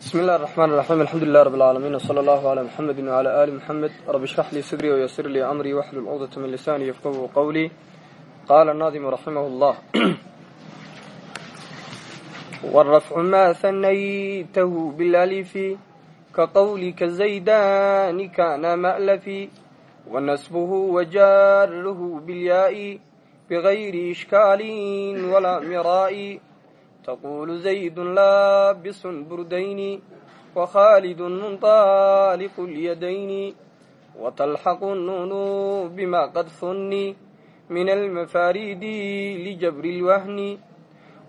bismi illahi raxmaan raxiim alxamdulilah rab alcaalamiin wsala allahu calaa muxamedi wcala aali muxamed rabi shrax lii sadrii wayasir lii amrii waxlul cuqdata min lisaani yafqahu qowlii qaala naadimu raximah llah wrafcu ma hanaytahu bilalifi ka qawlika zaydani kana ma'lafi wanasbuhu wajaruhu bilyaa'i bigayri ishkaalin walaa miraa'i تقول زيد لابس بردين وخالد منطالق اليدين وتلحق النون بما قد ثني من المفاريد لجبر الوهن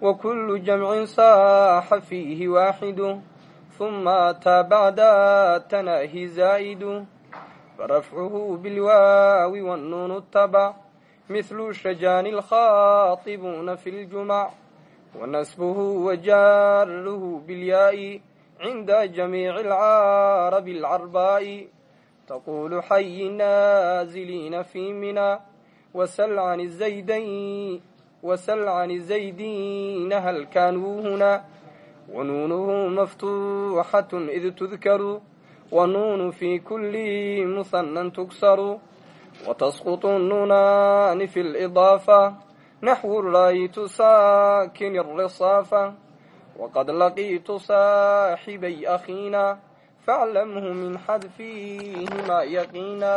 وكل جمع صاح فيه واحد ثم أتى بعد تناهي زائد فرفعه بالواو والنون التبع مثل شجان الخاطبون في الجمع wanasbuhu wajaruhu bilyaa'i cinda jamiici alcaarabi alcarbaa'i taquulu xayi naaziliina fii mina wasal can zaydan wasal can zaydiina hal kaanuu hunaa wanuunuhu maftuuxatun id tudkaru wanuunu fii kulli musannan tugsaru watasqutu nunaani fi lidaafa naxwu laayitu saakin risaafa waqad laqiitu saaxibay akhiina faclamhu min xadfihimaa yaqiina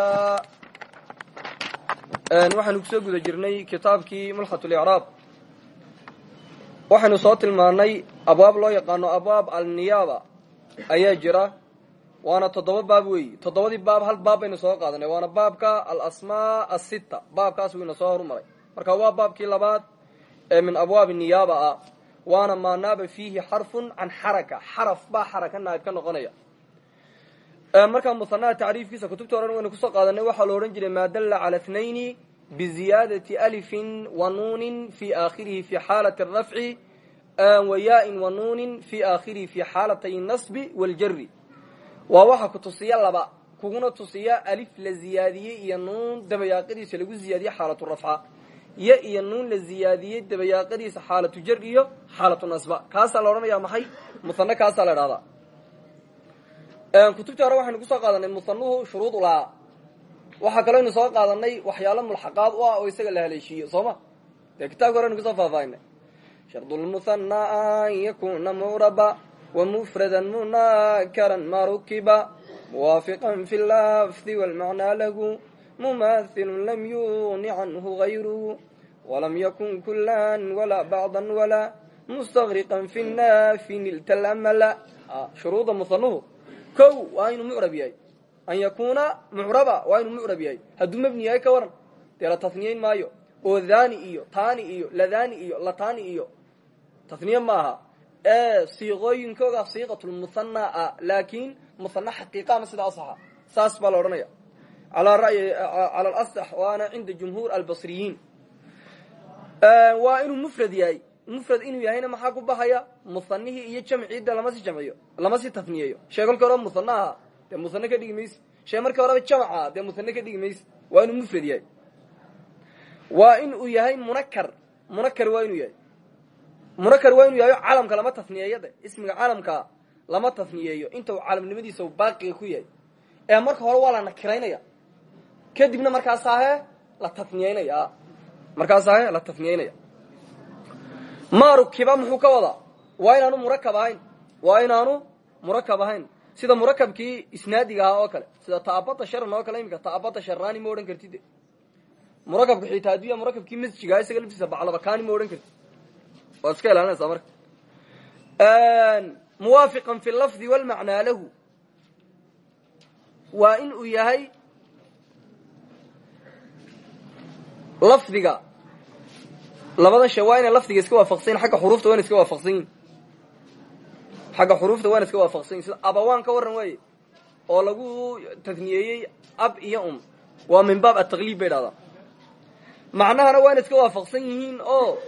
waxaanu ku soo guda jirnay kitaabkii mulkhatlicraab waxaynu soo tilmaanay abwaab loo yaqaano abwaab alniyaaba ayaa jira waana toddoba baab weeyi toddobadii baab hal baab baynu soo qaadanay waana baabka alasmaa asitta baabkaas wiina marka waa baabkii labaad ee min abwaabi niyaaba ah waana maa fiihi xarfun can xaraka. Xaraf baa xaraka naayib ka noqonaya. Markaa muhanaha tacriifkiisa kutubta horan waynu ku soo qaadanay waxaa lo odhan jiray maa dalla cala thnayni biziyaadati alifin wa nuunin fi aakhirihi fi xaalati arafci wa yaain wa nuunin fi aakhirihi fi xaalatay nasbi waljari waa waxa ku tusiya laba kuguna tusiya alif la ziyaadiyey iyo nuun dabayaaqadiisa lagu ziyaadiye xaalatu rafca yo iyo nuun la ziyaadiyey dabayaaqadiisa xaalatu jar iyo xaalatu nasba. Kaasaa la odhanaya maxay? Muhane kaasaa la idhahdaa kutubtii hore waxaynu ku soo qaadanay muhanuhu shuruud ulahaa waxaa kaloo aynu soo qaadanay waxyaalo mulxaqaad u ah oo isaga la haleeshiiyo soo ma? Dee kitabka hore aynu ku soo faahfaahinay shardulmuhana an yakuna mucraba wa mufradan munakaran ma rukiba muwaafiqan fi lafdi walmacnaa lahu mumathilun lam yuni canhu gayruhu walam yakun kulan walaa bacdan walaa mustaqriqan fi naafi nilta lamala shuruuda muhanuhu kow waa inuu mucrab yahay an yakuuna mucraba waa inuu mucrab yahay hadduu mebni yahay ka waran dee la taniyeyn maayo oo dhani iyo tani iyo ladani iyo latani iyo taniye maaha ee siiqooyinkooga siiqatulmuhana ah laakin muhana xaqiiqa ama sida asaxa saas baa la odhanaya cala alasax waana cinda jumhuur albasriyiin waa inuu mufrad yahay mufrad inuu yahayna maxaa ku baxaya muhanihii iyo jamciidda lama si jamciyo lama si taniyeeyo shee kolkii horeba muhane aha dee muhane ka dhigi mayse shee markii horeba jamca dee muhane ka dhigi mayse waa inuu mufrad yahay waa in uu yahay munakar munakar waa inuu yahay munakar waa inuu yahay calamka lama taniyeeyo de ismiga calamka lama taniyeeyo inta calamnimadiisa baaqiga ku ee marka hore waa la kadibna markaasaahe la taniyeynaya markaasaahe la taniyeynaya maarukiba muxuu ka wadaa waa inaanu murakab ahayn. Waa inaanu murakab ahayn. Sida murakabkii isnaadiga ahaa oo kale sida taabata sharan oo kale imika taabata sharani ma odhan kartid. Murakabka xitaa addunya murakabkii masjiga isaga laftiisa baclabakani ma odhan kartid. Waad iska ilaalinaysaa marka. Muwaafiqan fi lafdi walmacnaa lahu. Waa in uu yahay lafdiga labadan shay waa inay lafdiga iska waafaqsanyin xagga xuruufta waa iska waafaqsan yihiin xagga xuruufta waa ina iska waafaqsan yihiin sida abawaan ka warran waaye oo lagu taniyeeyey ab iyo um. Waa min baab ataqliib bay dhahdaa. Macnahana waa ina iska waafaqsan yihiin oo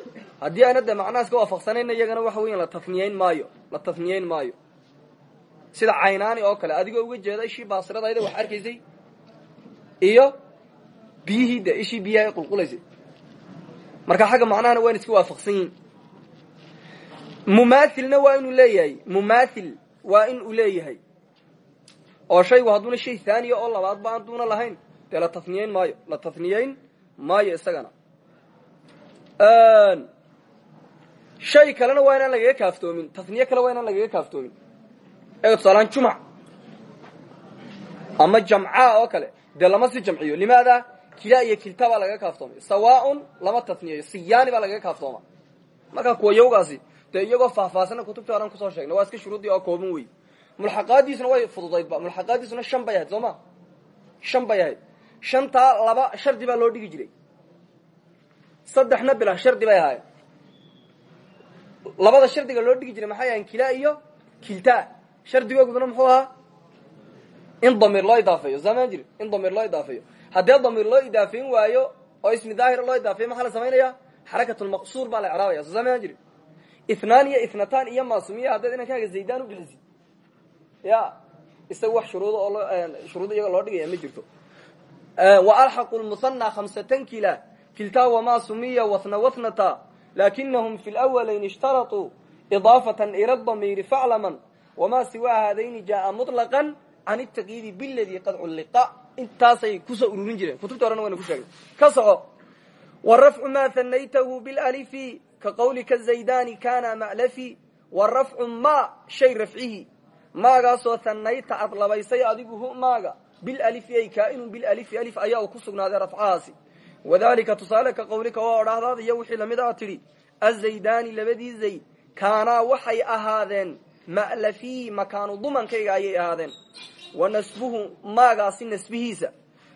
haddii ayna dee macnaha iska waafaqsanayna iyagana waxa weyan la taniyeyn maayo la taniyeyn maayo. Sida caynaani oo kale adigoo uga jeeda ishii baasiradayda wax arkaysay iyo biyihii de ishii biyaha qulqulaysay marka xagga macnahana waa in iska waafaqsan yihiin mumaathilna waa inuu leeyahay. Mumaathil waa in uu leeyahay. Oo shaygu hadduuna shay haaniya oo labaadba aanduuna lahayn. Dee la taniyeyn maayo? La taniyeyn maayo isagana. Shay kalena waa inaan lagaga kaaftoomin. Taniye kale waa inaan lagaga kaaftoomin. Ee tusaalaan jumc. Ama jamcaa oo kale. Dee lama si jamciyo. Limaada kila iyo kilta baa lagaga kaaftoomay. Sawaaun lama taniyeyo siyaani baa lagaga kaaftooma. Markaa kuwa yawgaasi dee iyagoo faahfaahsana kutubtii horan ku soo sheegnay waa iska shuruuddii oo kooban wey mulxaqaadiisuna way fududaydba mulxaqaadiisuna shan bay ahayd soo ma? Shan bay ahayd. Shantaa laba shardi baa loo dhigi jiray. Saddexna bila shardi bay ahaayeen. Labada shardiga loo dhigi jiray maxay ahayn kila iyo kilta. Shardigooguduna muxuu ahaa? In damiir loo idaafeeyo saamaan jiri? In damiir loo idaafeeyo haddee damiir loo idaafeyn waayo oo ismi daahir loo idaafeeyo maxaa la samaynaya xarakatulmaqsuur baa la icraabaya soo jiri. Ithnaan iyo ithnatan iyo maasumiya haddaad inankaaga zaydaan u bixisid ya isaga wax shuruudo oo shuruudo iyaga loo dhigaya ma jirto. Wa alxaqu lmusanna khamsatan kila kilta wamaa sumiya wathna wathnata lakinahum fi lawalayn ishtaratuu idaafatan ila damiiri faclaman wamaa siwaa haadayni jaaa muطlaqan can itaqyiidi biladi qad culliqa intaasay ku soo ururin jireen. Kutubta horena wayna ku sheegnay ka soco warafcu maa hanaytahu bilalifi ka qawlika zaydani kana ma'lafi warafcu ma shay rafcihi maagaasoo hanayta aad labaysay adigu hu maaga. Bilalifi ay kaainun bilalifi alif ayaa uu ku sugnaaday rafcahaasi wadalika tusaale ka qawlika waa odhaahdaada iyo wixii la mid a tidhi azaydani labadii zayd kaanaa waxay ahaadeen ma'lafii makaanu dumankayga ayay ahaadeen wa nasbuhu maagaasi nasbihiisa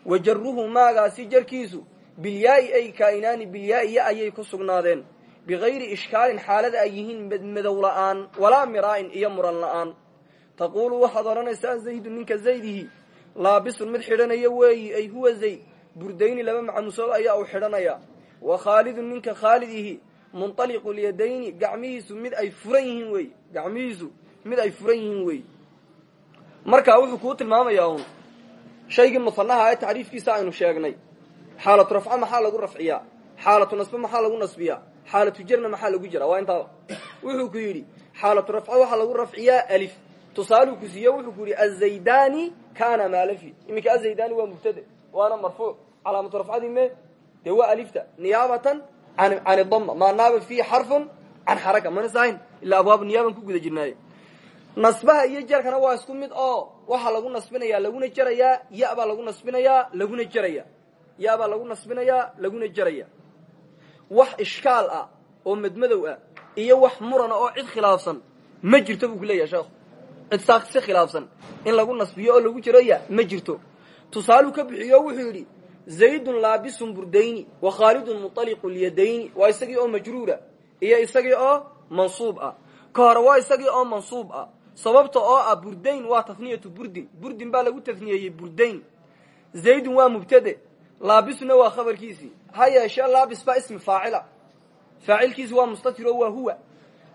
wa jaruhu maagaasi jarkiisu bilyaai ay kaa'inaani bilyaaiya ayay ku sugnaadeen bigayri ishkaalin xaalada ay yihiin madmadow la'aan walaa miraa'in iyo muran la'aan taquulu waxaad odhanaysaa zaydu ninka zaydihi laabisun mid xidhanaya weeyi ay huwa zayd burdayni laba macmusood ayaa uu xidhanaya wa khaalidun ninka khaalidihi munطaliqu lyadayni gacmihiisu mid ay mid ay furan yihiin wey marka wuxuu kuu tilmaamayaa un shaygii musanaha ee tacriifkiisa aynu sheegnay. Xaalatu rafca maxaa lagu rafciyaa? Xaalatu nasbe maxaa lagu nasbiyaa? Xaalatu jarna maxaa lagu jira waa intaaba wuxuu ku yidhi xaalatu rafca waxaa lagu rafciyaa alif. Tusaaluu ku siiye wuxuu ku yidhi azaydani kana maalafi iminka azaydani waa mubtade waana marfuuc calaamatu rafcadii me dee waa alifta. Niyaabatan can dama maa naaba fiihi xarfun can xaraka. Mana sahayn ilaa abwaab niyaaban ku guda jirnaaye nasbaha iyo jarkana waa isku mid oo waxaa lagu nasbinayaa laguna jerayaa ya baa lagu nasbinayaa laguna jeraya ya baa lagu nasbinayaa laguna jeraya wax ishkaal ah oo madmadow ah iyo wax murana oo cid khilaafsan ma jirto buu ku leeyahay sheekhu cid si khilaafsan. In lagu nasbiyo oo lagu jeraya ma jirto. Tusaaluu ka bixiyo wuxuu yidhi zaydun laabisun burdayni wa khaalidun muطaliqu lyadayni waa isagii oo majruura iyo isagii oo mansuub ah. Ka hore waa isagii oo mansuub ah sababta oo ah burdayn waa taniyatu burdin burdin baa lagu taniyeeyey burdayn. Zaydun waa mubtade. Laabisuna waa khabarkiisii ha yeeshee laabis baa ismi faacila. Faacilkiisi waa mustatiro waa huwa.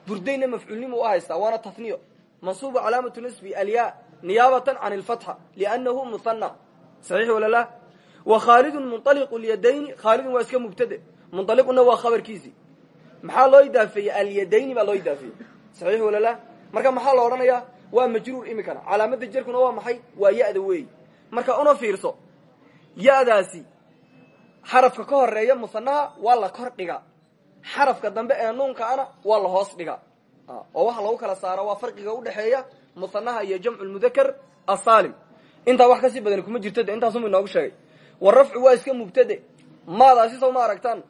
Burdaynna mafcuulnimu u haystaa waana taniyo mansuubu calaamatu nasbi alya niyaabatan can lfatxa liannahu muhana saxiix wala la? Wa khaalidun munطaliqu lyadayni khaalidun waa iska mubtade. Munطaliquna waa khabarkiisii maxaa loo idaafeeyey? Alyadayni baa loo idaafeeyey. Saxiix wala la marka maxaa la odhanayaa? Waa majruur imikana calaamada jerkuna waa maxay? Waa ya-da marka una fiirso ya-daasi xarafka ka horreeya musanaha waa la kor dhiga xarafka dambe ee nuunkaana waa la hoos dhiga oo waxa lagu kala saara waa farqiga udhexeeya musanaha iyo jamcu lmudakar asaalim intaa wax ka sii badan kuma jirto de intaasuma inoogu sheegay. Warafcu waa iska mubtade. Maadaasi saw ma aragtaan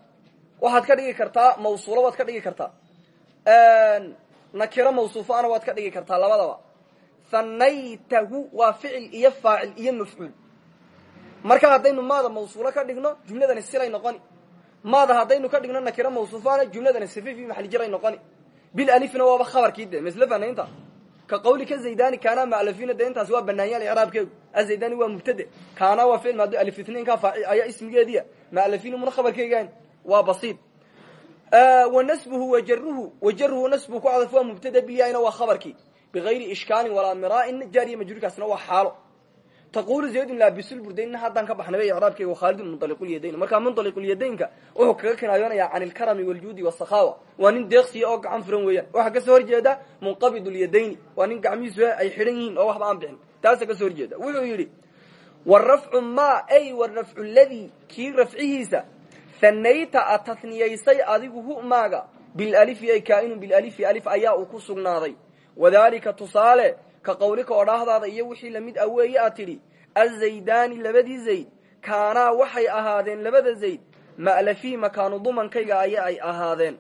waxaad ka dhigi kartaa mawsuulo waad ka dhigi kartaa nakiro mawsuufaana waad ka dhigi kartaa labadaba. Hanaytahu waa ficil iyo faacil iyo mafcuul. Marka haddaynu maada mawsuulo ka dhigno jumladani silay noqoni. Maada haddaynu ka dhigno nakiro mawsuufaana jumladani sifi fi maxali jiray noqoni. Bilalifna waaba khabarkii de masle fanaynta ka qawlika zaydani kaana ma'lafina de intaasi waa banaanyaal icraabkeegu azaydani waa mubtade. Kaana waa ficil maado alif itnainka faaci ayaa ismigeediya. Ma'lafina muna khabarkeegaan waa basiid wa nasbuhu wa jaruhu wa jaruhu nasbuhu ku cadaf waa mubtada bilyahina waa khabarkii bigayri ishkaalin walaa miraa'in jaariya majruurkaasna waa xaalo. Taqulu zaydun laabisulburdaynna haddaan ka baxnay bay icraabkeyga wakhaalidun munaliqulyadayn markaa munaliqulyadaynka wuxuu kaga kinaayoonaya can ilkarami waljuudi wasakhawa waa nin deeqsiya oo gacan furan weeyaan. Waxaa ka soo horjeeda munqabidulyadayni waa nin gacmihiisu ay xidhan yihiin oo waxba aan bixin. Taasa ka soo horjeeda wuxuu yidhi warafcu ma ay warafcu ladii kii rafcihiisa hanayta a tasniyaysay adigu hu maaga. Bilalifi ay kaainun bilalifi alif ayaa uu ku sugnaaday. Wadalika tusaale ka qawlika odhaahdaada iyo wixii la mid ah weeye aad tidhi azaydaani labadii zayd kaanaa waxay ahaadeen labada zayd ma'lafii makaanu dumankayga aya ay ahaadeen.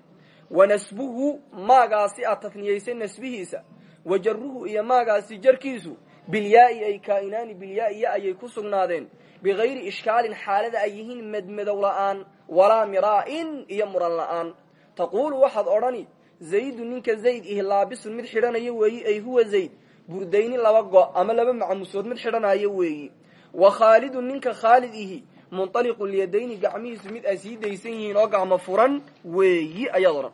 Wa nasbuhu maagaasi aad tasniyaysay nasbihiisa. Wa jaruhu iyo maagaasi jarkiisu bilyaai ay kaa'inaani bilyaai ya ayay ku sugnaadeen bigayri ishkaalin xaalada ay yihiin medmedow la'aan walaa miraa'in iyo muran la'aan taquulu waxaad odhani zaydu ninka zayd ihi laabisun mid xidhanayo weeyi ay huwa zayd burdayni laba go ama laba macmusood mid xidhanayo weeyi wa khaalidun ninka khaalid ihi munطaliqu lyadayni gacmihiisu mid ay sii daysan yihiin oo gacmo furan weeyi ayaad odhan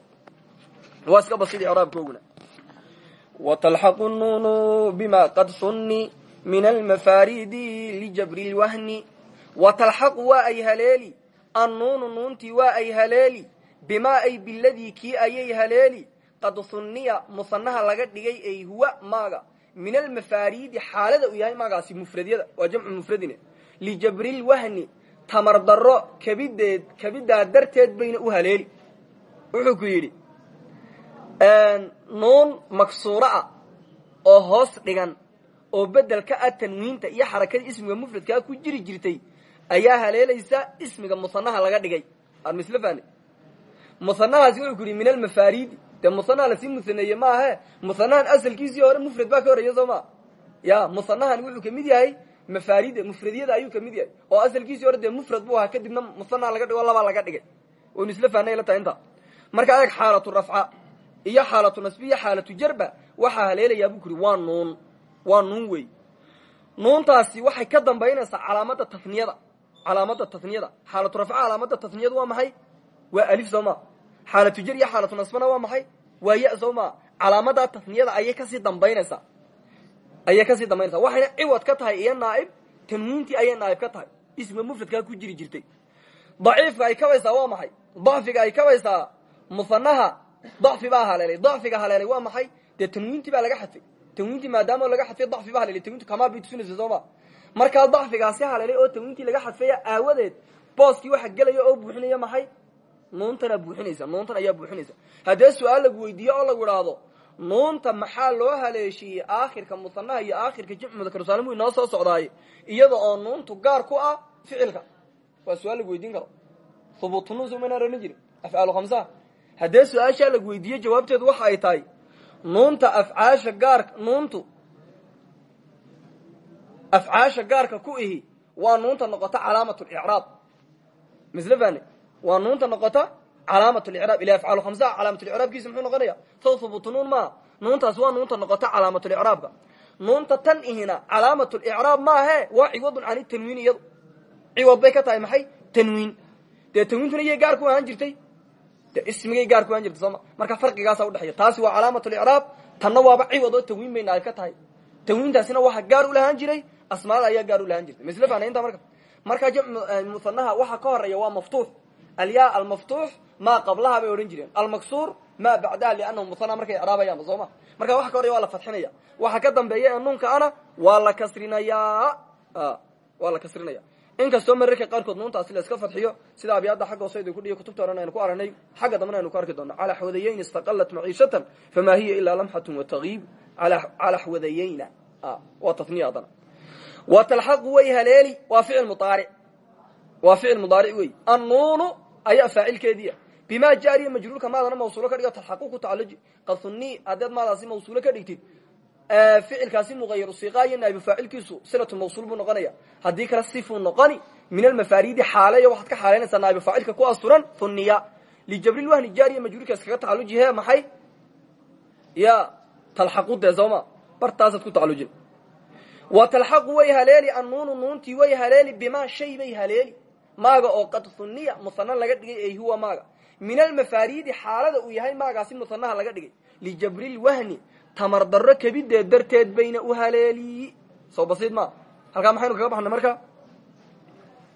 min almafaridi lijabri lwahni watalxaqu waa ay haleeli annuunu nuuntii waa ay haleeli bimaa ay biladii kii ayay haleeli qad sunniya musanaha laga dhigay ay huwa maaga min almafaridi xaalada uu yahay maagaasi mufradyada waa jamcu mufradine lijabrilwahni tamar daro kabideed kabidaa darteed bayna u haleeli wuxuu ku yidhi nuun maksuuro ah oo hoos dhigan oo bedel ka ah tanwiinta iyo xarakada ismiga mufradkaa ku jiri jirtay ayaa haleelaysa ismiga musanaha laga dhigay. Armisl fani musanahaasi wuxuu ku yidhi min almafaridi dee musanaha la sii musaneeye maahe musanahan asalkiisii hore mufrad baa ka horreeya soo ma? Ya musanahan wuxuu ka mid yahay mafarida mufradiyada ayuu ka mid yahay. Oo asalkiisii hore dee mufrad buu ahaa kadibna musanaha laga dhigo labaa laga dhigay. Waynu isla fahnay la tahay marka aeg xaalatu rafca iyo xaalatu nasbi iyo xaalatu jarba waxaa haleelayaa buu waa nuun waa nuun wey nuuntaasi waxay ka dambaynaysaa calaamada taniyada calaamada taniyada xaalatu rafca calaamada taniyadu waa maxay? Waa alif soo ma. Xaalatu jar iyo xaalatu nasbana waa maxay? Waa ya soo ma. Calaamadaa taniyada ayay ka sii dambaynaysaa. Ayay ka sii dambaynaysaa. Waxayna ciwad ka tahay iyo naaib. Tanwiintii ayay naaib ka tahay. Ismiga mufradkaa ku jiri jirtay. Daciifka ay kabaysaa waa maxay? Dacfiga ay kabaysaa musanaha dacfi baa haleelay. Dacfiga haleelay waa maxay? Dee tanwiintii baa laga xadfay tanwiintii maadaama laga xadfay dacfi baa haleelay tanwiintu kamaal bay tusinaysa soo ma markaa dacfigaasi haleelay oo tanwiintii laga xadfaya aawadeed booskii waxa gelaya oo buuxinaya maxay? Nuuntanaa buuxinaysa nuuntan ayaa buuxinaysa. Haddee su'aal lagu weydiiyo oo lagu idhaahdo nuunta maxaa loo haleeshiiyey aakhirka musanaha iyo aakhirka jimcu mudakarsaalim uu inoo soo socdaaye iyada oo nuuntu gaar ku ah ficilka? Waa su'aal lagu weydiin karo. Hubuutu nuun somayna ohan jirin afcaalu khamsaha haddee su'aashaa lagu weydiiye jawaabteedu waxa ay tahay nuunta afcaasha gaarka nuuntu afcaasha gaarka ku ihi waa nuunta noqota calaamat licraab misle fane waa nuunta noqota calaamat licraab ila afcaalu khamsaha calaamatlicraabkiisa muxuu noqonaya saw hubuutu nuun maaha nuuntaas waa nuunta noqota calaamatlicraabka nuunta tan ihina calaamat licraab maahe waa ciwadun can tanwiin iyadu. Ciwad bay ka tahay maxay? Tanwiin. Dee tanwiintuna iyay gaar ku ahaan jirtay de ismigay gaar ku ahaan jirtay sooma marka farqigaasa udhexeeya taasi waa calaamat licraab. Tanna waaba ciwad oo tanwiin bayna ay ka tahay. Tanwiintaasina waxa gaar u lahaan jiray asmaada ayaa gaar u lahaan jirtay misle fana inta marka. Markaa jamc musanaha waxa ka horreeya waa maftuux. Alya almaftuux maa qablaha bay odhan jireen. Almaksuur maa bacdaha liannahu musana markay icraabayaan soo ma? Marka waxa ka horeya waa la fadxinaya waxa ka dambeeya ee ana waa la kasrinayaa. Waa la kasrinaya inkastoo mararka qaarkood nuuntaasi la iska fadxiyo sida abyaada xagga hoose idinku dhiyo kutubta oran aynu ku aragnay xagga dambana aynu ku arki doona calaa xwadayeyn istaqalat maciishatan famaa hiya ilaa lamxatun watagiib calaa xwadayeyna waa taniya adana wa talxaqu way haleeli waa ficil muaaric waa ficil mudaaric wey annuunu ayaa faacilkeediia bimaa jaariya majruurka maadana mawsuulo ka dhiga talxaqu ku tacalluji. Qad sunni haddaad maadaasi mawsuulo ka dhigtid ficilkaasi muqayaru siiqa iyo naa'ibu faacilkiisu silatu mawsuul buu noqonaya. Haddii kale sifuu noqoni min almafaaridi xaaleeya waxaad ka xaaleynaysaa naa'ibu faacilka ku asturan huniya lijabril wahni jaariya majruurkaas kaga tacalluji he maxay? Ya talxaqu dee sooma bartaasaad ku tacallujin wa talxaqu way haleeli annuunu nuuntii way haleeli bimaa shay bay haleeli. Maaga oo qad huniya musana laga dhigay ay huwa maaga. Min almafaaridi xaalada uu yahay maagaasi musanaha laga dhigay. Lijabril wahni tamar darro kabideed darteed bayna u haleeli. Soo basiid ma? Halkaa maxaynu kaga baxnay marka?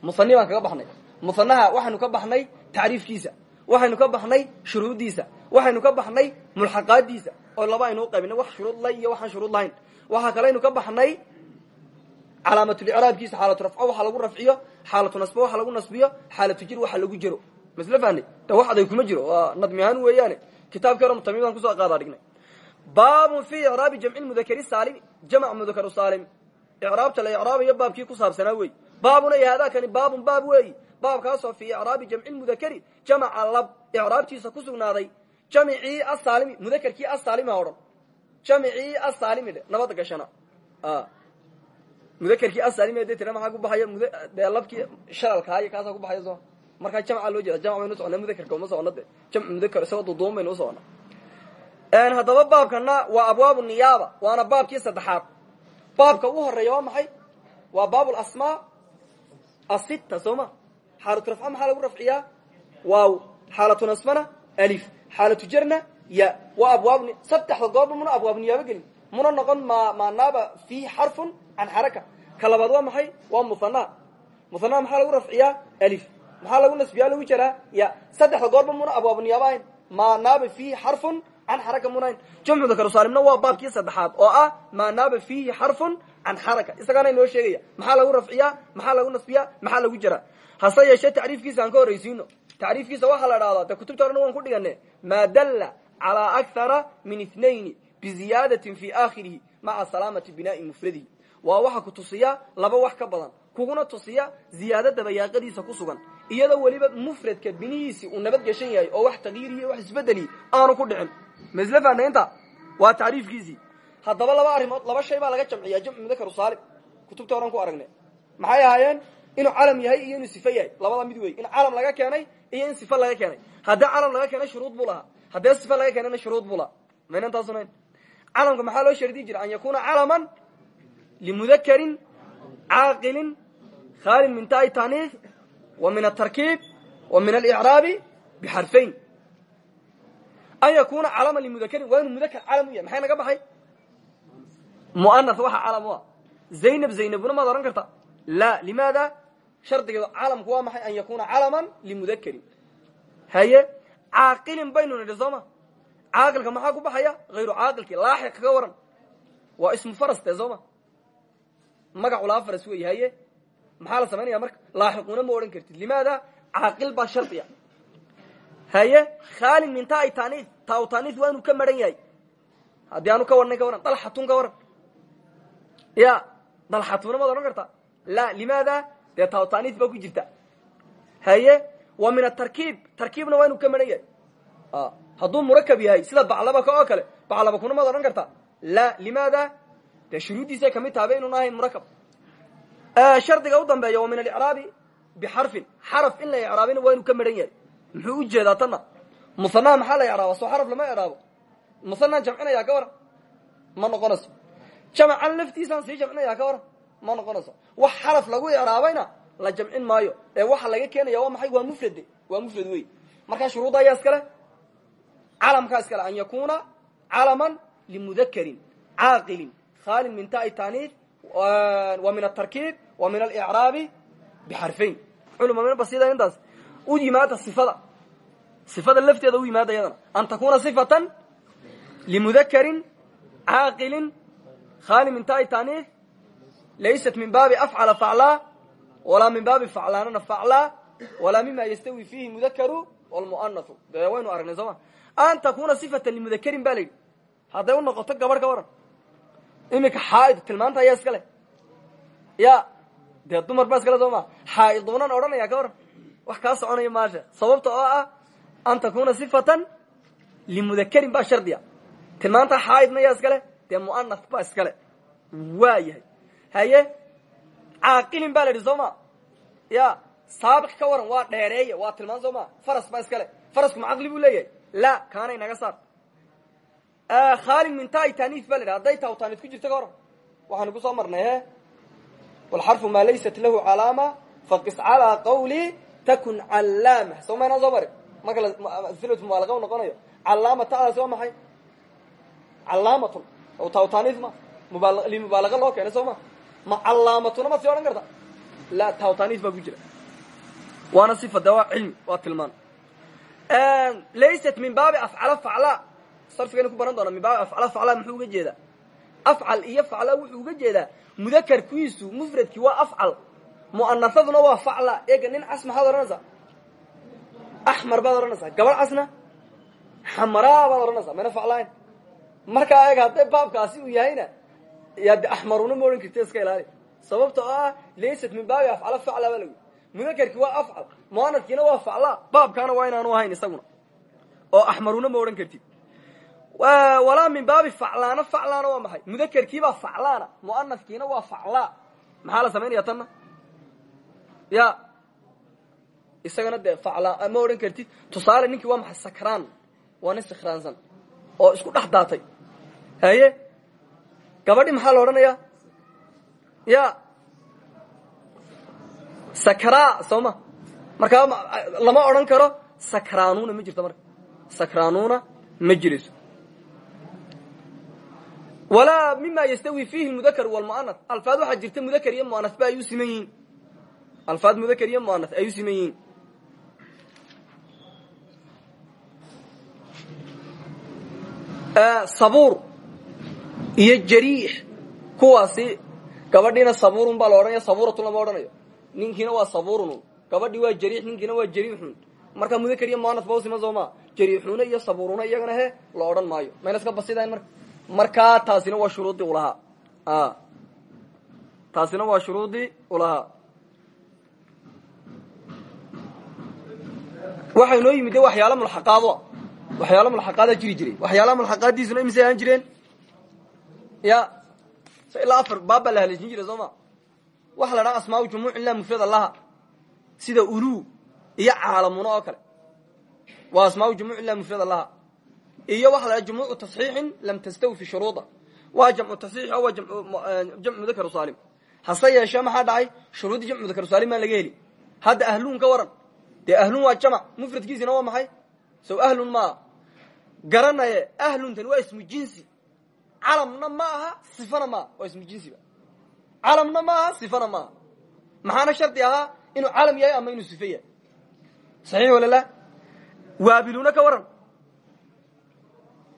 Musani kaga baxnay. Musanaha waxaynu ka baxnay tacriifkiisa. Waxaynu ka baxnay shuruuddiisa. Waxaynu ka baxnay mulxaqaadiisa oo laba aynu uqaybinay wax shuruud la iyo waxaan shuruud lahayn. Waxaa kalaynu ka baxnay calaamatulicraabkiisa xaalatu rafco waxa lagu rafciyo xaalatu nasbo waxa lagu nasbiyo xaalatu jir waxa lagu jiro. Masle fahnay de wax aday kuma jiro? Waa nadmi ahaan weeyaane. Kitaabkii hore qaadaa dhignay baabun fi icraabi jamci mudakari saalimi jamc mudakaru saalim. Icraabta la icraabayo baabkii ku saabsanaa wey baabuna iyo haadaakani baabun baab weeyi baabkaasoo fii icraabi jamci mudakari jamaca lab icraabtiisa ku sugnaaday. Jamicii asaalimi mudakerkii asaalimi ha odhan. Jamicii asaalimi dhe nabadda gashana. Mudakerkii asaalimi de tira maxaa ku baxaya? Dee labkii shalalkaayo kaasaa ku baxaya soo. Markaa jamca loo jeeda jamc baynu usocona mudakerka uma socona de jamc mudakar isagoo duduuban baynu usocona haddaba baabkana waa abwaabu niyaaba waana baabkii saddexaad. Baabka u horreeya waa maxay? Waa baab lasmaa asita soo ma? Xaalatu rafca maxaa lagu rafciyaa? Waaw xaalatu nasbana alif. Xaalatu jarna ya. Waa abwaab saddexda goorba muna abwaab niyaabo gelin. Muna noqon ma maanaaba fiihi xarfun can xaraka. Ka labaad waa maxay? Waa muhana muhanaha maxaa lagu rafciyaa? Alif. Maxaa lagu nasbiyaa? Lagu jaraa? Ya. Saddexda goorba muna abwaab niyaabo ahayn. Maanaaba fiihi xarfun can xaraka munahayn jamcu dakarusaalimna waa baabkii saddexaad oo ah maanaaba fiihi xarfun can xaraka isagaana inoo sheegaya maxaa lagu rafciyaa maxaa lagu nasbiyaa maxaa lagu jaraa hase yeeshee tacriifkiisa aan ka horraysiino tacriifkiisa waxaa la dhahdaa de kutubta odhan waan ku dhigane maa dalla calaa akthara min ithnayni biziyaadatin fi aakhirihi maca salaamati binaai mufradihi waa waxa ku tusiya laba wax ka kuguna tusiya ziyaado dabayaaqadiisa ku sugan iyadoo weliba mufradka binihiisi uu nabad geshan yahay oo wax takyiiriyo wax isbedeli aanu ku dhicin. Masle faanaynta waa tacriifkiisii haddaba laba arrimood laba shay baa laga jamciyaa jamcu mudakaru saalim kutubta oran ku aragne maxay ahaayeen? Inuu calam yahay iyo inuu sifo yahay. Labada mid wey in calam laga keenay iyo in sifo laga keenay. Haddii calam laga keenay shuruud buu lahaa. Sifo laga keenayna shuruud buu lahaa. Maynan taasunayn calamka maxaa loo shardi jira an yakuna calaman limudakarin caaqilin khaalin min taai taniif wa min atarkiib wa min alicraabi bixarfayn an yakuna calaman limudakarin waa inuu mudakar calam u yahay maxay naga baxay muanas waxa calam u ah zaynab zaynabuna maad ohan karta la limaada shardigeedu calamku waa maxay an yakuna calaman limudakarin haye caaqilin baynu nidhi soo ma caaqilka maxaa ku baxaya hayru caaqilki laaxiq kaga waran waa ismu faras dee soo ma magaculaa faras wey haye maxaa la samaynaya marka? Laaxiquna ma odhan kartid. Limaada caaqil baa shardiya. Haye khaalin min taai taniif taa taniif waa inuu ka maran yahay. Haddii aanu ka warnay ka waran dalxatun ka waran. Ya dalxatuna maad odhan karta. La limaada dee taa taniif baa ku jirta. Haye wa min atarkiib tarkiibna waa inuu ka maran yahay. Hadduu murakab yahay sida baclabaka oo kale baclabakuna maad odhan karta. La limaada dee shuruuddiisay ka mid tahaba inuuna ahayn murakab shardiga u dambeeya wa min alicraabi bixarfin xaraf in la icraabina waa inuu ka maran yahay. Muxuu u jeedaa tanna musanaha maxaa la icraaba soo xaraf lama icraabo musanaan jamcinayaa ka waran? Ma noqonayso. Jamacan laftiisaan sii jamcinayaa ka waran? Ma noqonayso. Wax xaraf lagu icraabayna la jamcin maayo. Ee waxa laga keenaya waa maxay? Waa mufrade waa mufrad wey markaa shuruudda ayaa iskale. Calamkaa iskale. An yakuna calaman limudakarin caaqilin. Khaalin min taai taniif wa min atarkiib wa min alicraabi bixarfayn culumamina basida intaas u yimaada sifada. Sifada lafteeda u yimaada yadana an takuna sifatan limudakarin caaqilin khaalin min taai taniif laysat min baabi afcala faclaa walaa min baabi faclaanana faclaa walaa mima yastawi fiihi mudakaru wlmuanahu dee waynu aragnay soo ma an takuna sifatan limudakarin ba la yidhi. Hadday u noqoto gabarh ka waran iminka xaaid tilmaanta ayaa iska leh. Ya dee dumar baa iskale soo ma? Xaaidunaan odhanaya ka wax kaa soconaya maasha sababta oo ah an takuna sifatan limudakarin baa shardiya. Tilmaanta xaaidna yaa iskale? Dee muanas baa iskale. Waa yahay. Haye caaqilin baa la yidhi soo ya saabiq ka waran waa dheereeye waa tilmaan soo ma? Faras baa iskale. Farasku ma caqli buu leeyahay. La kaanay naga saar. Khaalin min taai taniif ba la yidhi. Hadday taa taniif ku jirto ka waran ku soo marnay walxarfu maa laysat lahu calaama faqis calaa qawli takun callaama soo maynaan soo mari marka silatu mubaalaqa u noqonayo? Callaama ta'daasi waa maxay? Callaamatun oo taa taniif ma. Mubaal limubaalaqa loo keenay soo ma. Ma calaamatuna ma sii odhan karta? La tawtaniis baa ku jira. Waana sifa de waa cilmi waa tilmaan. Laysat min baabi afcala facla. Sarfigaynu ku baran doona min baabi afcala facla muxuu uga jeedaa afcal iyo facla wuxuu uga jeedaa mudakarkiisu mufradkii waa afcal. Mu'anasaduna waa facla. Eega nin cas maxaad odhanaysaa axmar baad odhanaysaa gabadh casna xamaraa baad odhanaysaa mayna hadday baabkaasi uu yahayna yaa de axmaruna ma odhan iska ilaali. Sababta oo ah laysat min baabi afcala facla baa lagu waa afcal. Muanadkiina waa facla. Baabkaana waa inaanu ahayn isaguna. Oo axmaruna ma odhan walaa min baabi faclaana faclaana waa maxay? Mudakarkiibaa faclaana muanadkiina waa facla maxaa la samaynaya tanna? Ya isagana dee facla ma odhan kartid tusaale ninkii waa maxay sakraan? Waa nin sikraansan oo isku dhex daatay. Haye? Gabadhi maxaa la odhanaya ya. Sakra soo ma? Markaa lama odhan karo sakranuna ma jirto marka. Sakranuna ma jirayso walaa mima yastawi fihi mudakar wlmuanah alfaad waxaa jirta mudakar iyo muanah ba ay u siman yihiin. Alfaad mudakar iyo muanah ay u siman yihiin. Sabuur iyo jariix kuwaasi gabadhiina sabuurun baa la odhanaya sabuuratun lama odhanayo. Ninkiina waa sabuurun. Gabadhii waa jariix ninkiina waa jariixun. Marka mudakar iyo muanah ba u siman sooma jariixuna iyo sabuuruna iyagana markaa taasina waa shuruudii ulahaa taasina waa shuruudii ulahaa waxaa inoo yimid de waxyaala mulxaqaado. Waxyaala mulxaqaadaa jiri jiray waxyaalaha mulxaqaadiisuna imisay ahaan jireen? Ya. So ilaa afar baab baa la haleeshin jiray soo ma? Waxa la dhaha asmaau jumuuc sida ulu iyo caalamuna oo kale. Waa asmaau jumuuc ilaa mufrada laha iyo dhaha jumuucu tasxiixin lam tastawfi shuruuda. Waa jamcu tasxiix oo waa jamcu mudakar saalim. Hase yeeshee maxaa dhacay? Shuruuddii jamcu mudakar saalim baan laga heli. Hadda ahluun ka waran. Dee ahluun waa jamac mufradkiisina waa maxay? Sow ahlun maa. Garanaye ahluntan waa ismu jinsi. Calamna ma aha sifana maaha waa ismu jinsiba calamna ma aha sifana maaha maxaana shardi ahaa? Inuu calam yahay ama inuu sife yahay? Saxiix wala la? Waabiluna ka waran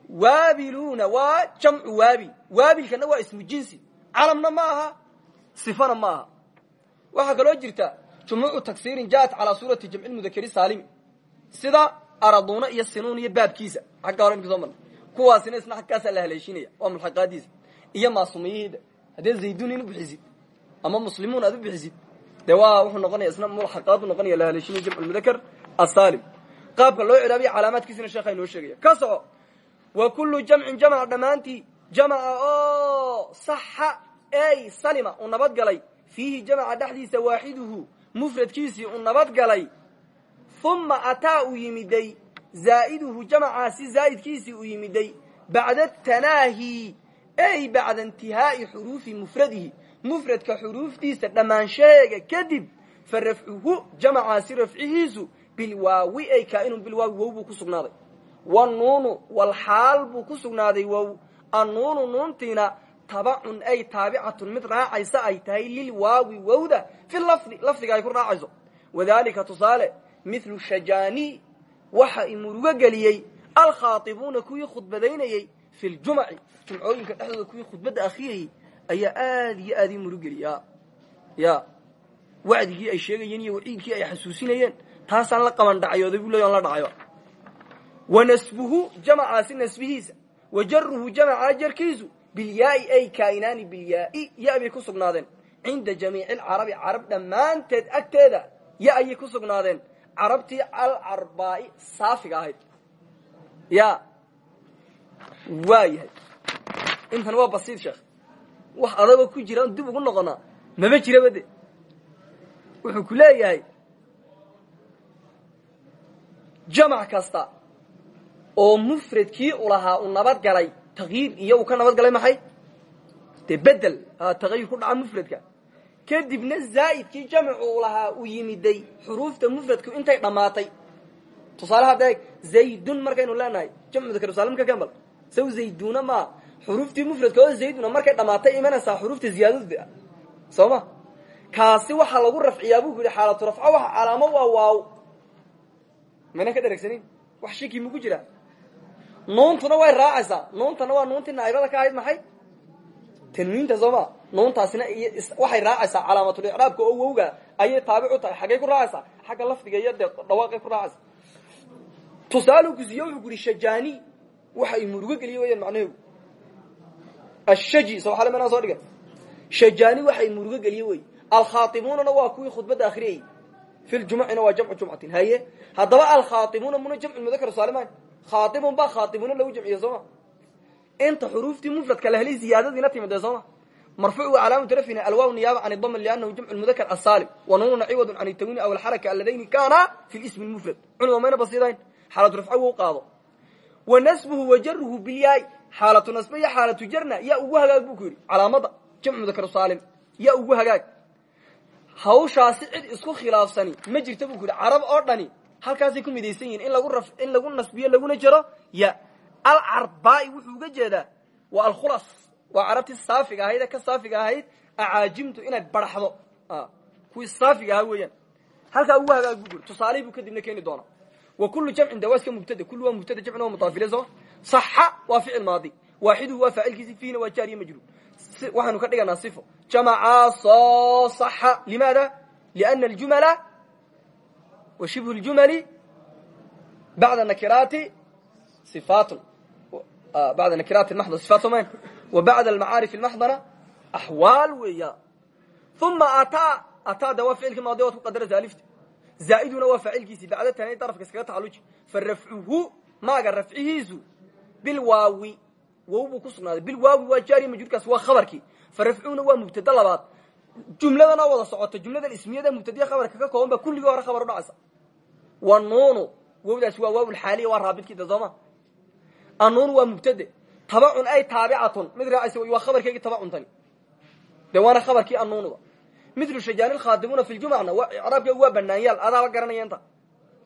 waabiluna waa jamcu waabil waabilkana waa ismu jinsi. Calamna ma aha sifana ma aha. Waxaa kaloo jirta jumuucu taksiirin jaat calaa suurati jamci mudakari saalimi. Sida araduna iyo sinuun iyo baabkiisa. Xagga hore imka soo marna kuwaasina isna xagkaasaa la haleeshinaya. Waa mulxaqaadiisa iyo maasumiyihiida haddee zaydun in bixisid ama muslimuun aad u bixisid dee waa wuxuu noqonaya isna mulxaqaad u noqonaya la haleeshinaya jamcu mudakar asaalim qaabka loo ciraabiya calaamaadkiisina sheekha inoo sheegaya. Ka soco wa kullu jamcin jamca dhammaantii jamca oo saxa ey salima uu nabad galay. Fiihi jamca dhexdiisa waaxiduhu mufradkiisii uu nabad galay. Uma ataa uu yimiday zaa'iduhu jamcaasi zaa'idkiisii uu yimiday bacda tanaahi ey bacda intihaa'i xuruufi mufradihi. Mufradka xuruuftiisa dhammaanshaheega kadib fa rafcuhu jamcaasi rafcihiisu bilwaawi ay kaa'inun bilwaawi wow buu ku sugnaaday wanuunu walxaal buu ku sugnaaday wow annuunu nuuntiina tabacun ay taabicatun mid raacaysa ay tahay lilwaawi wowda fi lafdi lafdiga ay ku raacayso. Wadalika tusaale mithlu shajaani waxa i murugo geliyey alkhaatibuuna kuwii khudbadaynayey fi ljumci jumcooyinka dhexdooda kuwii khudbadda akhriyayey ayaa aad iyo aad ii murugeliya ya wacdigii ay sheegayeen iyo waciidkii ay xasuusinayeen taasaan la qaban dhacayooday buu leey on la dhacayo wa nasbuhu jamcaasi nasbihiisa wa jaruhu jamca jarkiisu bilyaai ay kaa'inaani bilyaai ya bay ku sugnaadeen cinda jamiici alcarabi carab dhammaanteed agteeda ya ayay ku sugnaadeen carabtii alcarbaa'i saafiga ahayd ya waa yahay intan waa wax adagoo ku jira dib ugu noqonaa maba jiraba de wuxuu ku leeyahay jamac kasta oo mufradkii u lahaa uu nabad galay takyiir iyo uu ka nabad galay maxay? Dee bedel takayur ku dhaca mufradka. Kadibna zaa'idkii jamcu uu lahaa uu yimiday xuruufta mufradku intay dhammaatay tusaale hadda eeg zaydun markaynu leenahay jamcu dakrsalimka kembal saw zayduna maa xuruuftii mufradka oo zayduna markay dhammaatay imanaysaa xuruufta ziyaadada soo ma? Kaasi waxaa lagu rafciyaa bu ku yidhi xaalatu rafco waxa calaamo waa waaw. Maynan ka dheregsanin? Wax shiki maku jiraa nuuntuna way raacaysaa nuuntana waa nuuntii naaibada ka ahayd maxay? Tanwiinta soo ma nuuntaasina waxay raacaysaa calaamatulicraabka oo wowga ayay taabic u tahay. Xaggay ku raacaysaa xagga lafdiga iyo dhawaaqay ku raacaysa tusaale kusiiye wuxuu shajani waxa murugo geliye weyaan macnaheedu. Ashaji sowaxale manaa soo dhiga shajani waxa ay murugo geliye wey alkhaatibuunana waa kuwii khudbadda akhriyayy fi ljumucina waa jamcu jumcatin. Haye haddaba alkhaatibuuna muna jamcu mudakar saaliman khaatibun baa khaatibuuna lagu jamciye soo ma inta xuruuftii mufradka la helay ziyaadadiina timide soo ma marfuuc wa calaamatu rafina alwaaw niyaaba can idama liannahu jamcu lmudakar asaalim wa nuununa ciwadun can itawini aw alxaraka aladayni kaana fi lismi lmufrad culima mayna basidayn xaalatu rafco wou qaado wa nasbuhu wa jaruhu bilyaay xaalatu nasbe iyo xaalatu jarna yaa ugu hagaag bu ku yidhi calaamada jamcu mudakar saalim yaa ugu hagaag hawshaasi cid isku khilaafsani ma jirta bu ku yidhi carab oo dhani halkaasay ku midaysan yihiin in lagu nasbiyo laguna jaro ya alcarbaai wuxuu uga jeedaa waa alkhulas waa carabtii saafiga ahayd ee ka saafiga ahayd acaajimtu inay baraxdo. Kuwii saafiga ahaa weeyaan. Halkaa ugu hagaag bu ku yidhi tusaalihii buu kadibna keeni doonaa. Wa kulu jamcin de waa iska mubtada kullu waa mubtada jamcin waa mutaafile sooma saxa waa ficil maadi waaxiduhu waa faacilkiisi fiina waa jaariya majruur. Waxaanu ka dhiganaa sifo. Jamacaasoo saxa. Limaada? Liana aljumala wa shibhu ljumali bacda nakiraati sifaatun bacda nakiraati maxda sifaat soman wa bacda almacaarif almaxdana axwaal weeya uma ataa ataa de waa ficilkii maadi waad ku qadaraysa alifta zaa'iduna waa faacilkiisi bacda tani darafka iskaga taxaluji fa rafcuhu maaga rafcihiisu bilwaawi wow buu ku sugnaaday bilwaawi waa jaariya majruurkaas waa khabarkii fa rafcuhuna waa mubtada labaad jumladan oo wada socota jumladan ismiyada mubtadiya khabarka ka kooban ba kulligii hore khabar udhacaysa wa nuunu wowdaas waa waawlxaaliya waa raabidkiida sooma. Annuunu waa mubtade. Tabacun ay taabicatun mid raacaysa waa khabarkeygii tabacuntani dee waana khabarkii annuunuda midlu shajaani lkhaadimuuna fi ljumacna icraabkeegu waa banaanyaal adaaba garanaya inta?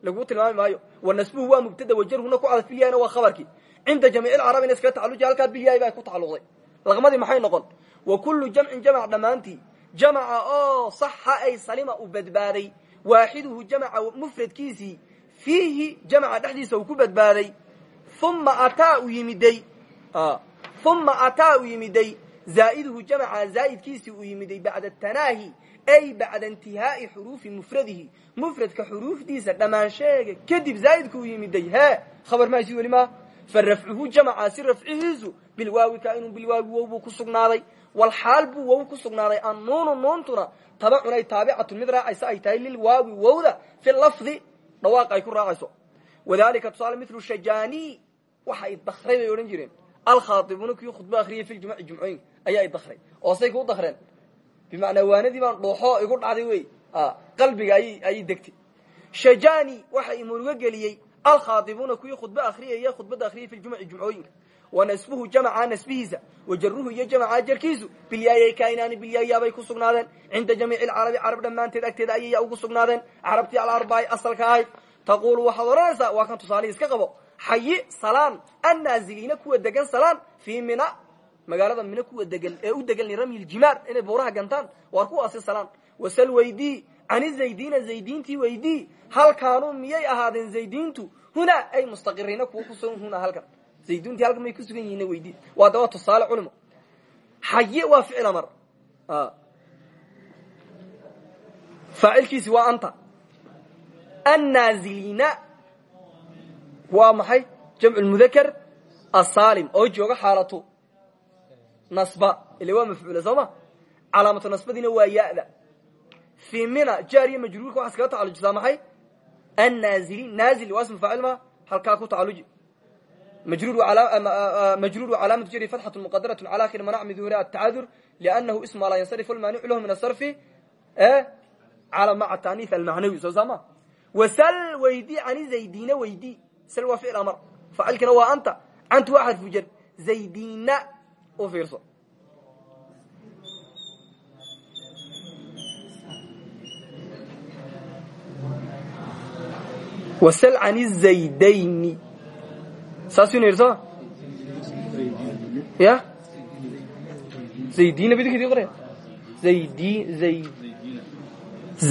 Laguu tilmaami maayo. Wa nasbuhu waa mubtada wajarhuna ku cadaf bilyahina waa khabarkii. Cinda jamiic lcarabina iskaga tacaluji halkaa bilyahi baa ku tacaluqday laqmadii maxay noqon? Wa kullu jamcin jamac dhammaantii. Jamaca oo saxa ay salima u badbaaday waaxiduhu jamaca mufradkiisii fiihi jamaca dhexdiisa uu ku badbaaday. Uma ataa u yimiday uma ataa u yimiday zaa'iduhu jamaca zaa'idkiisii uu yimiday bacda tanaahi ay bacda intihaa'i xuruufi mufradihi. Mufradka xuruufdiisa dhammaansheega kadib zaa'idku uu yimiday hee khabar maasi weli maa fa rafcuhu jamacaasi rafcihiisu bilwaawi kainun bilwaawi wow buu ku sugnaaday. Walxaal buu wow ku sugnaaday tabacun ay taabicatun mid raacaysa ay tahay lilwaawi wowda fi lafdi dhawaaqa ay ku raacayso. Wadalika tusaale milu shajani waxa ay dakray bay odhan jireen. Alkhaaibuuna kii khudba akriyay fi ljumuci jumcooyinka ayaa idakray oo say kuu dakreen bimacnaa waanadii baan dhuuxo igu dhacday wey. Qalbiga ayy ayay degtay. Shajani waxa i murugo geliyey. Alkhaaibuuna kuwii khudba akriyaya khudbadda akriyay fi ljumuci jumcooyinka wa nasbuhu jamaca nasbihiisa. Wa jaruhu iyo jamaca jarkiisu. Bilyaayay kainaani bilyaayaabay ku sugnaadeen. Cinda jamiici lcarabi carab dhammaanteed agteeda ayaya ugu sugnaadeen. Carabtii alarbaai asalka ahayd. Taquulu waxaad odhanaysaa waa kan tusaalihii iska qabo. Xayi salaan. Annaaziliina kuwa degan salaan. Fii mina magaalada mina kuwa degan ee u degan liramyi ljimaar inay buuraha gantaan. Waar kuwaasi salaan. Wasal weydii cani zaydiina zaydiintii weydii hal kaanuu miyay ahaadeen zaydiintu? Hunaa ay mustaqiriina kuwa ku sugan hunaa halkan zaydintii halkan may ku sugan yihiin weydii waa daba tusaale culimo xayi waa ficil amar faacilkiisi waa anta annaaziliina waa maxay jamcu lmudakar asaalim oo jooga xaalatu nasba ile waa mafcuula soo ma calaamatu nasbadiina waa ya'da fii mina jaariya majruurka waxaa iskaga tacalujisaa maxay annaaziliin naazil waa ismu faacil ma halkaa ku tacaluji majruur calaamatu jari fatxatu muqadaraة calى akhiri manac min duhuri atacadur liannahu isma laa yansarifu lmaanicu lahu min asarfi calى maca taaniif almacnawi soo saama wasal weydii cani zaydina weydii sal waa ficil amar faacilkina waa anta cantu waa xarfu jar zaydina u fiirso wasal cani zaydayni saasuu ina yidhi sooma ya zaydina bidinkeedii qoraya zaydi zayd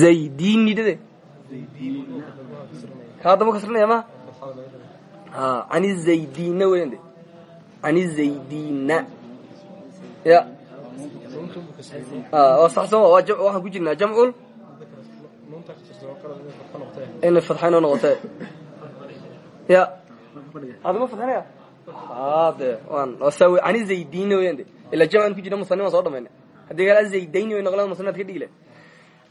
zaydinidade kaa daba kasrinaya ma an zaydina weyan de an zaydina ya. Saxsan waxaan ku jirnaa jamcul inay fadxaynoo noqote. Ya adama fadxinaya de an zaydina weyan de. Ila jamcan ku jirna musani waan soo dhamayna haddii kale zaydayni way noqleen musanaad ka dhigi le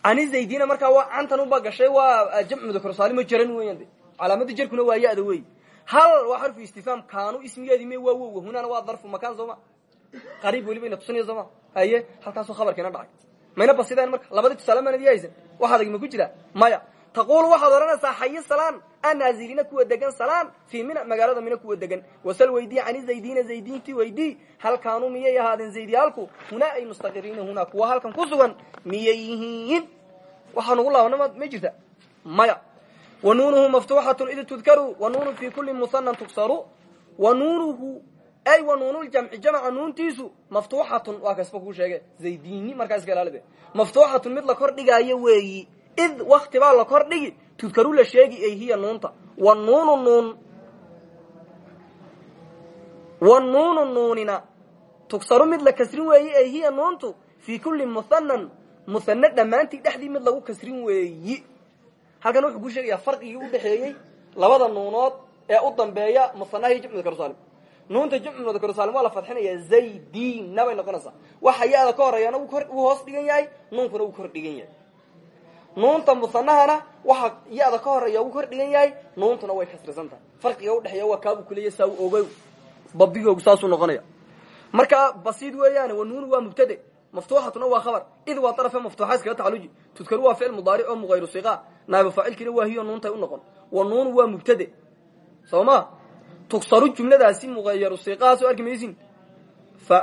ani zaydina markaa waa cantan uba gashay waa jamc mudakrosaalimo jaran weyan de. Calaamada jarkuna waa ya-da wey hal waa xarfu istifhaam kaanu ismigeedi me waa wowa hunana waa darfu makaan sooma qariib weliba ina tusinaya sooma haye halkaasoo khabarkiina dhacay. Mayna basideen marka labadii tusaale maanad yahaysan waxaad ma ku jira maya taqulu waxaad odhanaysaa xayi salaan annaazilina kuwa degan salaan fii mina magaalada mina kuwa degan wasal weydii cani zaydina zaydintii weydii hal kaanuu miyay ahaadeen zaydyaalku hunaa ay mustaqiriina hunaa kuwa halkan ku sugan miyay yihiin waxaa nugu laabana ma jirta maya wa nuunuhu maftuuxatun id tudkaru wa nuunu fi kuli musanan tuksaru wa nuunuhu ay wa nuunuljamci jamca nuuntiisu maftuuxatun waa kasba kuu sheege zaydini markaa id wakti baa la kor dhigi tudkaru la sheegi ay hiya nuunta. Wa nuunu nuun. Wa nuunu nuunina. Tugsaru mid la kasrin weeyi ay hiya nuuntu. Fii kulli muhanan muhane dhammaantii dhexdii mid lagu kasrin weeyi. Halkan wuxuu ku sheegayaa farqigii udhexeeyey labada nuunood ee u dambeeya muhanaha iyo jamcu mudakarsaalim nuunta jamcu mudakarsaalim waa la fadxinaya zaydina bay noqonaysaa waxa ya-da ka horeeyana wuu hoos dhigan yahay nuunkuna wuu kor dhigan yahay nuunta musanahana waxa ya-da ka horreeya wuu kor dhigan yahay nuuntuna way kasrisan tahay farqiga udhexeeya waa kaabu kuleeya saa ogow. Babigoogu saasuu noqonaya. Marka basiid weeyaan wa nuunu waa mubtade maftuuxatuna waa khabar. Id waa darafe maftuuxa iskaga tacaluji tudkaru waa ficil mudaaric oo muqayru siqa. Naabu faacilkiina waa hiyo nuuntay u noqon. Wa nuunu waa mubtade. Soo ma? Tugsaru jumladaasi muqayaru siqaha soo arki maysin.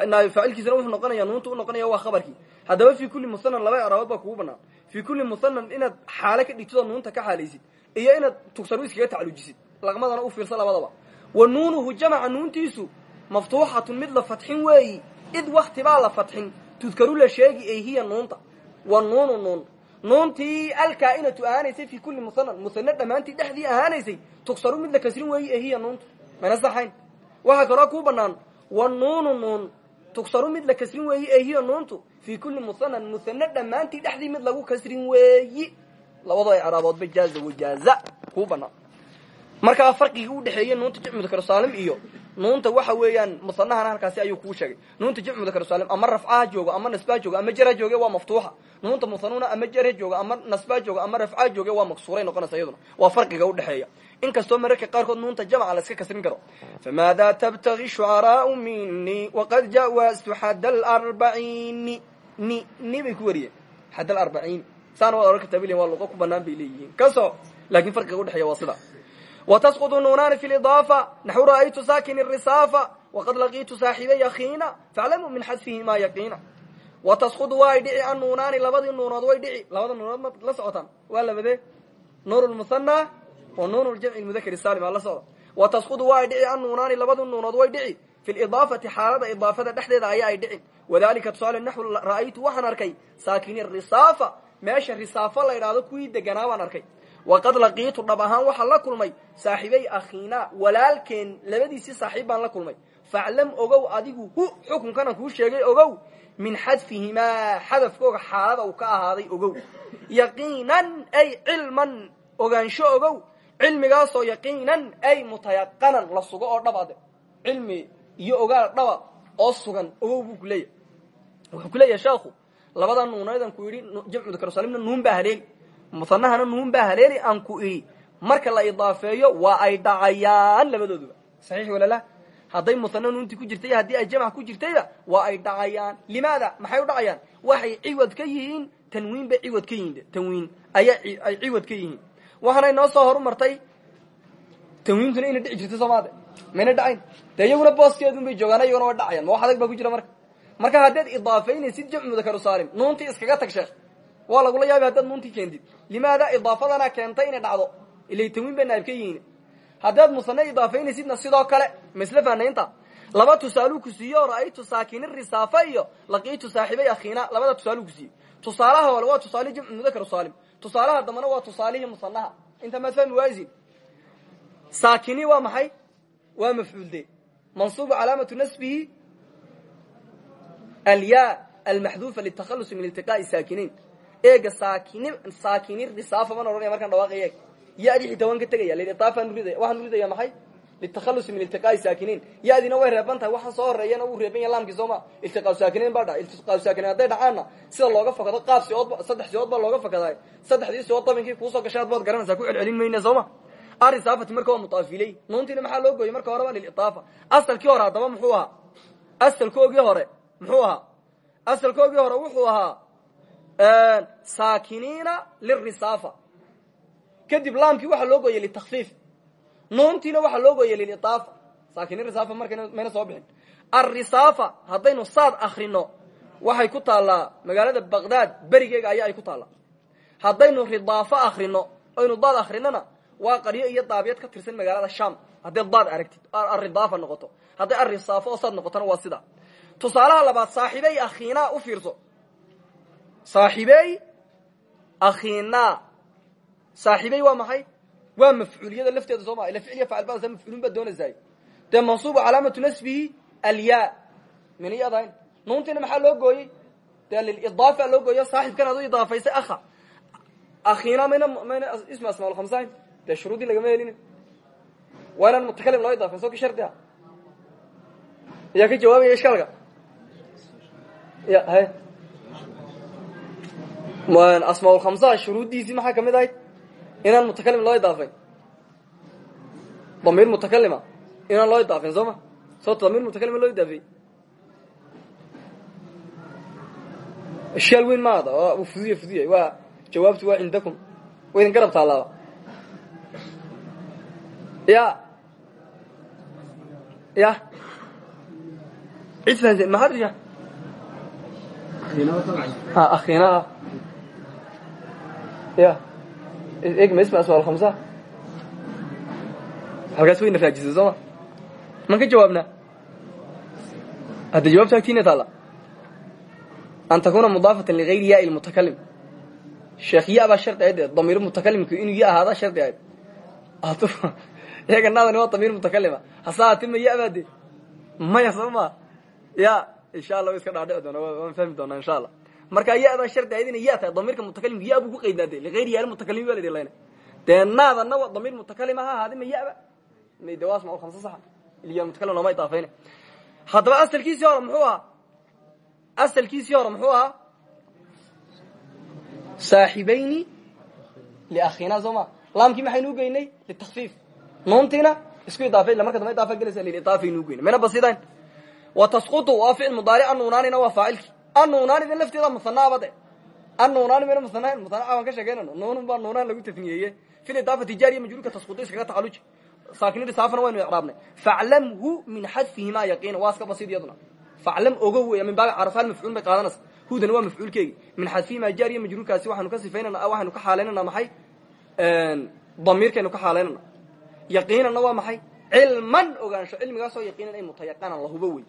Naabu faacilkiisana wuxuu noqonaya nuunta u noqonaya waa khabarkii haddaba fi kulli musanan laba eraabood baa kugu banaan fi kulli musanan inaad xaale ka dhigtid oo nuunta ka xaalaysid iyo inaad tugsaru iskaga tacalujisid laqmadana u fiirsa labadaba. Wa nuunuhu jamaca nuuntiisu maftuuxatun mid la fadxin weeyi id wakti baa la fadxin tudkaru la sheegi ay hiya nuunta. Wa nuunu nuun. Nuuntii alkaa-inatu ahaanaysay fi kulli musanan musane dhammaantii dhexdii ahaanaysay tugsaru mid la kasrin weeyi ay hiya nuunta. Mayna saxayn. Waxaa kaloo kuu banaan wa nuunu nuun tugsaru mid la kasrin weeyi ay hiya nuuntu fi kulli musanan musane dhammaantii dhexdii mid lagu kasrin weeyi. Labadoo icraaboodba jaaza wajaaza kuu banaan markaa farqigii udhexeeyey nuunta mudakarsaalim iyo nuunta waxa weeyaan musanahana halkaasi ayuu kuu sheegay. Nuunta jamcu mudakarsaalim ama rafcaha joogo ama nasbaha joogo ama jara jooge waa maftuuxa. Nuunta musanuna ama jara jooga ama nasbaha jooga ama rafcaha jooge waa maksuuray noqonaysa iyaduna waa farqiga udhexeeya inkastoo mararka qaarkood nuunta jamca la iska kasrin karo. Famaada tabtagi shucaraau minii waqad jawaastu xada alarbaciini ni ni bay ku wariyeen. Xad alarbaciin saana waad ohan kartaa william waa luqo ku banaan bay leeyihiin. Kaso laakiin farqiga udhexeeya waa sida. Wa tasqudu nuunaani fi lidaafa naxu ra'aytu saakin risaafa waqad laqiitu saaxiibay akhiina faclamu min xadfihimaa yaqiina. Wa tasqudu waa ay dhici. Annuunaani labadii oo nuun jamci mudakr saalim ala socda wa tasqudu waa ay dhici an nuunaani labadu nuunood way dhici. Fi lidaafati xaalada idaafada dhexdeeda ayaa ay dhicin. Wadalika tusaale naxw ra'aytu waxaan arkay. Saakiniin risaafa meesha risaafa la ydhaahdo kuwii deganaa baan arkay. Waqad laqiitu dhab ahaan waxaan la kulmay. Saaxiibey akhiina walaalkeen labadiisii saaxiib baan la kulmay. Faclam ogow adigu hu xukunkan aan kuu sheegay ogow. Min xadfihimaa xadafkooga xaalada uu ka ahaaday ogow. Yaqiinan ay cilman ogaansho ogow cilmigaasoo yaqiinan ay mutayaqanan la sugo oo dhabade cilmi iyo ogaal dhaba oo sugan ogow buu kuleeyahy wuxuu kuleeyahay sheekhu labada nuunadan ku yidhi jamcu dakarsalimna nuun baa haleeli. Musanahana nuun baa haleeli aan ku idhi marka la idaafeeyo waa ay dhacayaan labadooduba. Saxiix walala hadday musana nuuntii ku jirtay haddii ay jamc ku jirtayba waa ay dhacayaan. Limaada? Maxay u dhacayaan? Waxay ciwad ka yihiin? Tanwiin bay ciwad ka yihiin tanwiin ayaa ay ciwad ka yihiin waxaanay noo soo horumartay. Tanwiintuna inay dhici jirto soomaade mayna dhacayn dee iyaguna booskeedun bay joogaan iyaguna way dhacayaan ma wax adag baa ku jira marka. Marka haddaad idaafeynaysid jamcu mudakaru saalim nuuntii iskaga tag sheekh. Waa lagula yaabay haddaad nuuntii keentid. Limaada idaafadana keentay inay dhacdo. Ilay tanwiin bay naab ka yihiin. Haddaad musane idaafeynaysidna sidoo kale ma isla fahnaynta. Laba tusaaluu ku siiye oo ra'aytu saakini risaafa iyo laqiitu saaxibay akhiina labada tusaaluu ku siiyey. Tusaalaha hore waa tusaalihi jamcu mudakar tusaalaha dambana waa tusaalihii musanaha. Inta maad fahmi waayisin saakini waa maxay? Waa mafcuulde mansuubu calaamatu nasbihi? Alya almaxduufa litakhalusi min iltiqaa'i saakiniin. Eega saakini saakini risaafa man ohanaya markaan dhawaaqay eeg. Yadi xitaa waan ka tegaya lidaafaan uridaya waxaan uridaya maxay litakhalusi min iltiqaa'i saakiniin yadina way reeban tahay waxaan soo horeeyana uu reeban yaha laamkii sooma iltiqaau saakiniin baa dhaca iltiqaau saakiniin hadday dhacaanna sida looga fakado qaab siyood saddex siyood baa looga fakadaay saddexdii siyood dabinkii kuusoo gashay ad baad garanaysaa ku celcelin mayna sooma arisaafati marka waa mutaafiley nuuntiina maxaa loo gooyey marka hore waa lilidaafa asalkii hore haddaba muxuu ahaa asalkoogii hore muxuu ahaa asalkoogii hore wuxuu ahaa saakiniina lirisaafa kadib laamkii waxaa loo gooyey litakfiif nuuntiina waxaa loo gooyey lilidaafa saakinin risaafa marka mayna soo bixin. Alrisaafa haddaynu saad akrino waxay ku taallaa magaalada baqdaad berigeega ayaa ay ku taallaa. Haddaynu ridaafo akrino oynu daad akrinona waa qaryo iyo daabiyad ka tirsan magaalada sham hadday daad aragtid aridaafa noqoto. Hadday arisaafo oo saad noqotona waa sida. Tusaalaha labaad saaxibey akhiinaa u fiirso. Saaxibey akhiinaa saaxibey waa maxay waa mafcuuliyada lafteeda soo maa ila ficil iyo facil baadasa mafcuulin baad doonaysaay dee mansuubu calaamatu nasbihi alyaa mina yadahayn nuuntiina maxaa loo gooyey? Dee lilidaafa loo gooyo saaxibkan ad u idaafaysay akha. Akhiina mayna mayna isma asmaa lkhamsayn dee shuruudii lagama helin waa inaan mutakalim loo idaafay soo ka shardi a yaa ka jawaabaya ishkaalka? Ya hay asmaaulkhamsa shuruuddiisii maxaa ka mid ahayd inaan mutakalim loo idaafay damiir mutakalima inaan loo idaafayn soo ma? Soota damiir mutakalima loo idaafay ishaal weyn maada waa fuduya fuduya waa jawaabtu waa cindakum. Wa idin garab taalaaba ya. Ya. Cid fahanse maxaad isha ha akhiinaha ya eg ma isma asmaa alkhamsa halkaas wayna raajisay soo ma man ka jawaabnaa hadda jawaabta agtiina taalla an takuna mudaafatan ligayri yaai lmutakalim sheekh ya baa shardi ahayd damiir mutakalimku inuu ya ahaada shardi ahayd iyaga naadani waa damiir mutakalima hase haati ma ya baa de maya soo ma ya insha allah wa iska dhaadhici doona waan fahmi doonaa insha allah marka ya-daa shardi ahayd inay ya tahay damiirka mutakalimka ya buu ku qaydnaade ligayri yaai mutakalim ba la layna dee naadana wa damiir mutakalim ha ahaadi ma yaba de waa asmaa khamsa saxa ilya mutakalim looma idaafayna haddaba asalkiisii hore muxuu ahaa? Asalkiisii hore muxuu ahaa? Saaxibayni liakhina soo ma? Laamkii maxaynu ugeynay litakfiif nuuntiina isku idaafa illa marka damba idaafa gelaysa lilidaafaynu ugeynay mayna basidayn wa tasqutu waa ficil mudaaric anuunaanina waa faacilki anuunaanidin lafteeda musanaaba de anuunaani mayna musanayn musanaca baan ka sheekeynayno nuunun baa nuunaan lagu tafniyeeye fil idaafati jaariya majruurka tasqutu iskaga tacaluji saakini saafana waynu icraabnay. Faclamhu min xadfihimaa yaqiina. Waa iska basid iyaduna. Faclam ogo wey min baabi carafaal mafcuul bay qaadanaysa. Hudan waa mafcuulkeegi. Min xadfihimaa jaariya majruurkaasi waxaanu ka sifaynana waxaynu ka xaalaynana maxay? Damiirkaynu ka xaalaynana yaqiinanna waa maxay? Cilman ogaansho. Cilmigaasoo yaqiinan ay mutayaqanan lahuba wey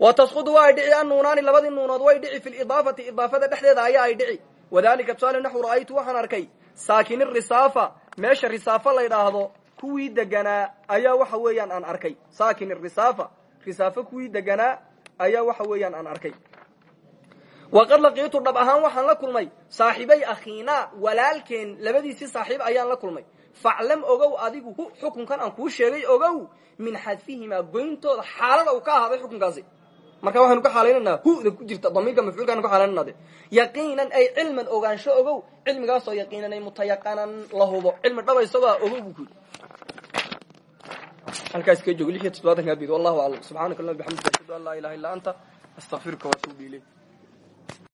wa tasqudu waa ay dhici annuunaani labadii nuunood way dhici fi lidaafati idaafada dhexdeeda ayaa ay dhici wadalika tusaale naxu ra'aytu waxaan arkay saakini risaafa meesha risaafo la ydhaahdo kuwii deganaa ayaa waxa weeyaan aan arkay saakin risaafa risaafo kuwii deganaa ayaa waxa weeyaan aan arkay waqad laqiitu dhab ahaan waxaan la kulmay saaxibay akhiinaa walaalkeen labadiisii saaxiib ayaan la kulmay faclam ogow adigu xukunkan aan kuu sheegay ogow min xadfihimaa goyntooda xaalada uu ka ahaaday xukunkaasi marka waxaynu ka xaalaynanaa huda ku jirta damiirka mafcuulkaanu ka xaalaynana de yaqiinan ay cilman ogaansho ogow cilmigaasoo yaqiinan ay mutayaqanan la hubo. Cilmi dhaba isagoo ogow buu ku yidhi. Halkaas ka joogo lix iyo todobaatanka bid wallahu aclam subxaanaka allah bixamdika ashhadu an laa ilaha illa anta astaqfiruka waatuubu ilayk